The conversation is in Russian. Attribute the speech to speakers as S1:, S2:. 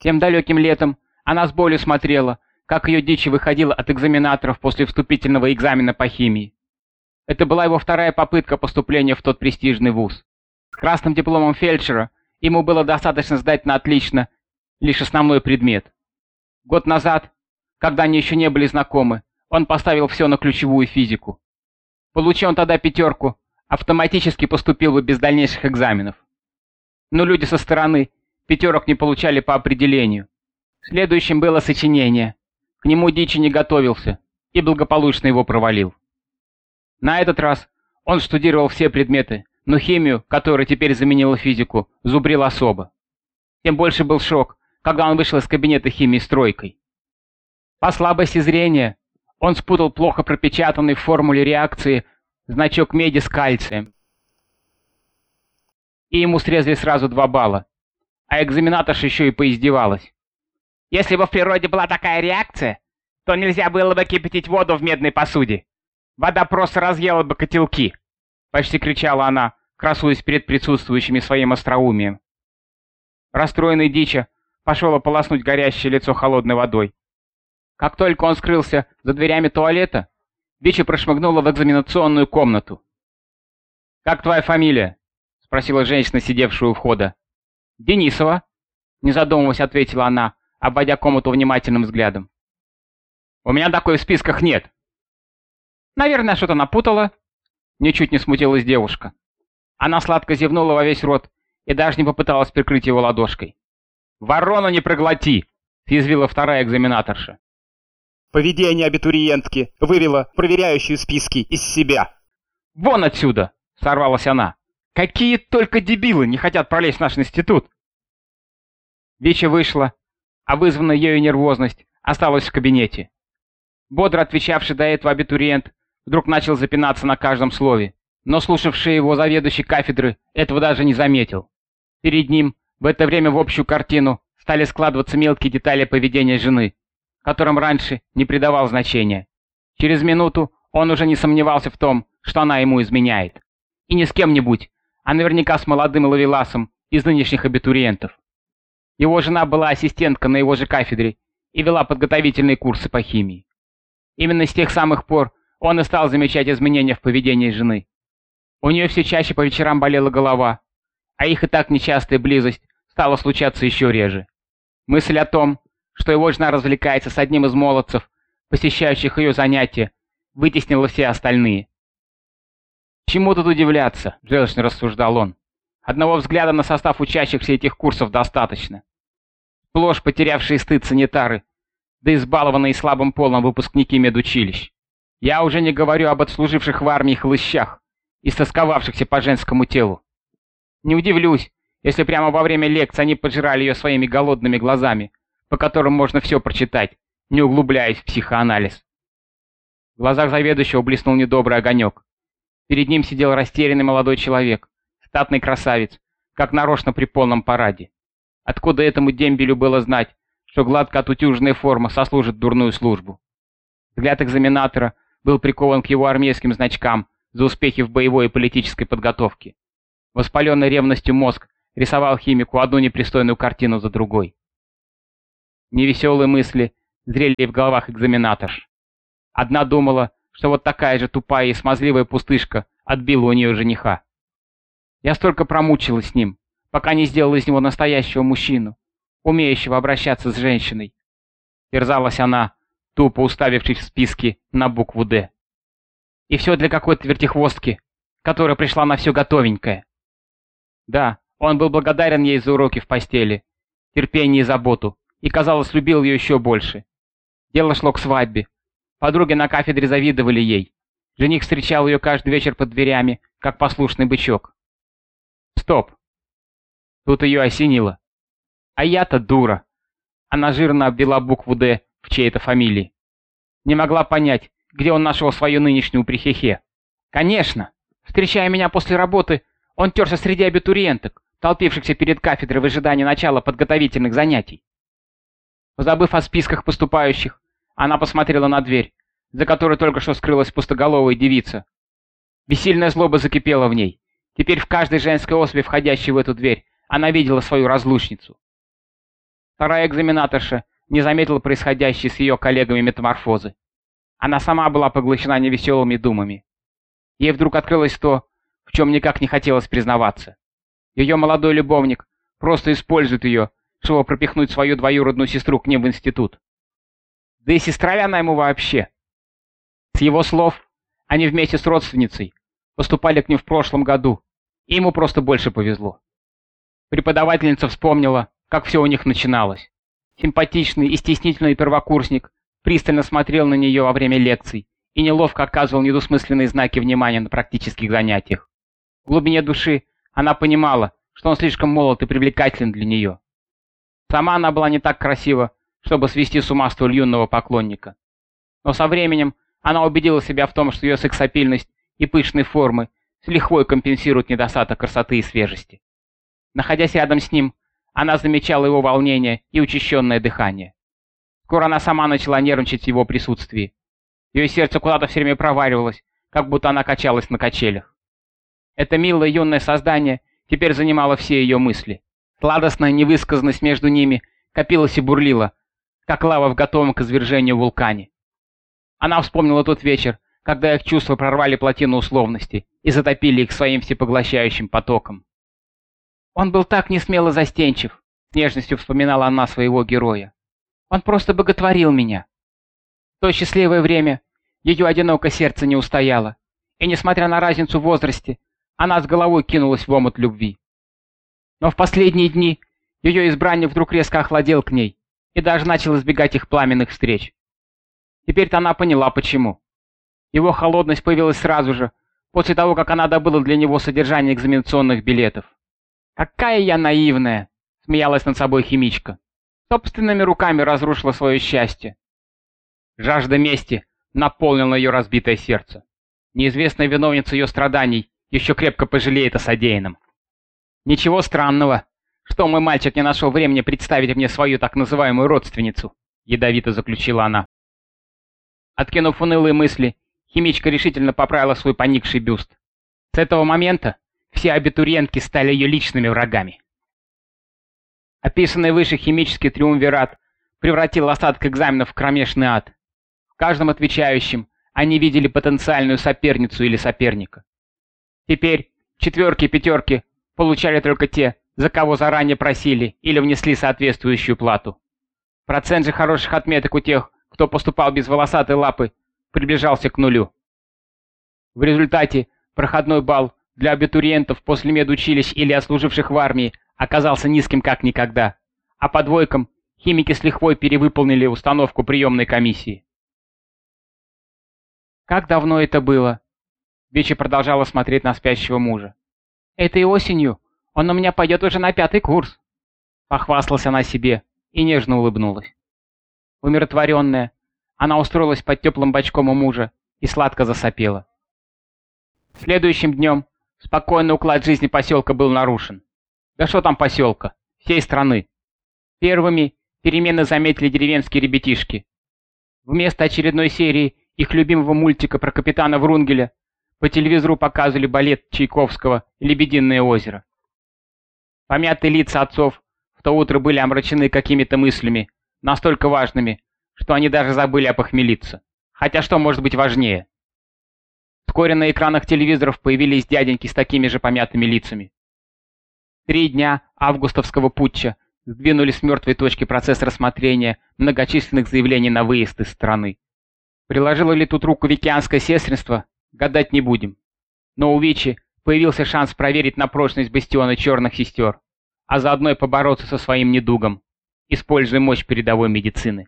S1: Тем далеким летом она с болью смотрела, как ее дичь выходила от экзаменаторов после вступительного экзамена по химии. Это была его вторая попытка поступления в тот престижный вуз. С красным дипломом фельдшера ему было достаточно сдать на отлично лишь основной предмет. Год назад, когда они еще не были знакомы, он поставил все на ключевую физику. Получил он тогда пятерку, автоматически поступил бы без дальнейших экзаменов. Но люди со стороны пятерок не получали по определению. Следующим было сочинение. К нему Дичи не готовился и благополучно его провалил. На этот раз он штудировал все предметы, но химию, которая теперь заменила физику, зубрил особо. Тем больше был шок, когда он вышел из кабинета химии с тройкой. По слабости зрения он спутал плохо пропечатанный в формуле реакции значок меди с кальцием. И ему срезали сразу два балла. А экзаменаторша еще и поиздевалась. Если бы в природе была такая реакция, то нельзя было бы кипятить воду в медной посуде. Вода просто разъела бы котелки. Почти кричала она, красуясь перед присутствующими своим остроумием. Расстроенный Дича пошел ополоснуть горящее лицо холодной водой. Как только он скрылся за дверями туалета, Дича прошмыгнула в экзаменационную комнату. «Как твоя фамилия?» — спросила женщина, сидевшая у входа. «Денисова», — не задумываясь, ответила она, обводя комнату внимательным взглядом. «У меня такой в списках нет». «Наверное, что-то напутала», — ничуть не смутилась девушка. Она сладко зевнула во весь рот и даже не попыталась прикрыть его ладошкой. «Ворону не проглоти!» — съязвила вторая экзаменаторша.
S2: Поведение абитуриентки вывело проверяющие списки из себя.
S1: «Вон отсюда!» — сорвалась она. «Какие только дебилы не хотят пролезть в наш институт!» Вича вышла, а вызванная ею нервозность осталась в кабинете. Бодро отвечавший до этого абитуриент вдруг начал запинаться на каждом слове, но слушавший его заведующий кафедры этого даже не заметил. Перед ним в это время в общую картину стали складываться мелкие детали поведения жены, которым раньше не придавал значения. Через минуту он уже не сомневался в том, что она ему изменяет. И не с кем-нибудь, а наверняка с молодым ловеласом из нынешних абитуриентов. Его жена была ассистентка на его же кафедре и вела подготовительные курсы по химии. Именно с тех самых пор он и стал замечать изменения в поведении жены. У нее все чаще по вечерам болела голова, а их и так нечастая близость стала случаться еще реже. Мысль о том, что его жена развлекается с одним из молодцев, посещающих ее занятия, вытеснила все остальные. «Чему тут удивляться?» – желчно рассуждал он. «Одного взгляда на состав учащихся этих курсов достаточно. Сплошь потерявшие стыд санитары, да избалованные слабым полом выпускники медучилищ. Я уже не говорю об отслуживших в армии хлыщах и стосковавшихся по женскому телу. Не удивлюсь, если прямо во время лекции они пожирали ее своими голодными глазами, по которым можно все прочитать, не углубляясь в психоанализ. В глазах заведующего блеснул недобрый огонек. Перед ним сидел растерянный молодой человек, статный красавец, как нарочно при полном параде. Откуда этому дембелю было знать, что гладко отутюженная форма сослужит дурную службу? Взгляд экзаменатора был прикован к его армейским значкам за успехи в боевой и политической подготовке. Воспаленный ревностью мозг рисовал химику одну непристойную картину за другой. Невеселые мысли зрели в головах экзаменаторш. Одна думала, что вот такая же тупая и смазливая пустышка отбила у нее жениха. Я столько промучилась с ним, пока не сделала из него настоящего мужчину, умеющего обращаться с женщиной. Терзалась она, тупо уставившись в списки на букву «Д». И все для какой-то вертихвостки, которая пришла на все готовенькое. Да, он был благодарен ей за уроки в постели, терпение и заботу, и, казалось, любил ее еще больше. Дело шло к свадьбе. Подруги на кафедре завидовали ей. Жених встречал ее каждый вечер под дверями, как послушный бычок. Стоп. Тут ее осенило. А я-то дура. Она жирно обвела букву «Д» в чьей-то фамилии. Не могла понять, где он нашел свою нынешнюю прихехе. Конечно, встречая меня после работы, он терся среди абитуриенток, толпившихся перед кафедрой в ожидании начала подготовительных занятий. Забыв о списках поступающих, она посмотрела на дверь, за которой только что скрылась пустоголовая девица. Бессильная злоба закипела в ней. Теперь в каждой женской особи, входящей в эту дверь, она видела свою разлучницу. Вторая экзаменаторша не заметила происходящей с ее коллегами метаморфозы. Она сама была поглощена невеселыми думами. Ей вдруг открылось то, в чем никак не хотелось признаваться. Ее молодой любовник просто использует ее, чтобы пропихнуть свою двоюродную сестру к ним в институт. Да и сестра ли она ему вообще? С его слов, они вместе с родственницей поступали к ним в прошлом году, и ему просто больше повезло. Преподавательница вспомнила, как все у них начиналось. Симпатичный и стеснительный первокурсник пристально смотрел на нее во время лекций и неловко оказывал недосмысленные знаки внимания на практических занятиях. В глубине души она понимала, что он слишком молод и привлекателен для нее. Сама она была не так красива, чтобы свести с ума столь юного поклонника. Но со временем она убедила себя в том, что ее сексапильность и пышные формы с лихвой компенсируют недостаток красоты и свежести. Находясь рядом с ним, она замечала его волнение и учащенное дыхание. Скоро она сама начала нервничать в его присутствии. Ее сердце куда-то все время проваливалось, как будто она качалась на качелях. Это милое юное создание теперь занимало все ее мысли. Сладостная невысказанность между ними копилась и бурлила, как лава в готовом к извержению вулкане. Она вспомнила тот вечер, когда их чувства прорвали плотину условности и затопили их своим всепоглощающим потоком. Он был так несмело застенчив, с нежностью вспоминала она своего героя. Он просто боготворил меня. В то счастливое время ее одинокое сердце не устояло, и, несмотря на разницу в возрасте, она с головой кинулась в омут любви. Но в последние дни ее избранник вдруг резко охладел к ней и даже начал избегать их пламенных встреч. Теперь-то она поняла, почему. Его холодность появилась сразу же, после того, как она добыла для него содержание экзаменационных билетов. «Какая я наивная!» — смеялась над собой химичка. Собственными руками разрушила свое счастье. Жажда мести наполнила ее разбитое сердце. Неизвестная виновница ее страданий еще крепко пожалеет о содеянном. Ничего странного, что мой мальчик не нашел времени представить мне свою так называемую родственницу, ядовито заключила она. Откинув унылые мысли, химичка решительно поправила свой поникший бюст. С этого момента все абитуриентки стали ее личными врагами. Описанный выше химический триумвират превратил остаток экзаменов в кромешный ад. В каждом отвечающем они видели потенциальную соперницу или соперника. Теперь четверки и пятерки получали только те, за кого заранее просили или внесли соответствующую плату. Процент же хороших отметок у тех, кто поступал без волосатой лапы, приближался к нулю. В результате проходной балл для абитуриентов после медучилищ или отслуживших в армии оказался низким как никогда, а по двойкам химики с лихвой перевыполнили установку приемной комиссии. Как давно это было? Бичи продолжала смотреть на спящего мужа. Этой осенью он у меня пойдет уже на пятый курс. Похвасталась она себе и нежно улыбнулась. Умиротворенная, она устроилась под теплым бочком у мужа и сладко засопела. Следующим днем спокойный уклад жизни поселка был нарушен. Да что там поселка? Всей страны. Первыми перемены заметили деревенские ребятишки. Вместо очередной серии их любимого мультика про капитана Врунгеля по телевизору показывали балет Чайковского «Лебединое озеро». Помятые лица отцов в то утро были омрачены какими-то мыслями, настолько важными, что они даже забыли опохмелиться. Хотя что может быть важнее? Вскоре на экранах телевизоров появились дяденьки с такими же помятыми лицами. Три дня августовского путча сдвинули с мертвой точки процесс рассмотрения многочисленных заявлений на выезд из страны. Приложило ли тут руку викианское сестринство, гадать не будем. Но у Вичи появился шанс проверить на прочность бастиона черных сестер, а заодно и побороться со своим недугом, используя мощь передовой медицины.